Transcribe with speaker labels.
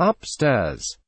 Speaker 1: upstairs.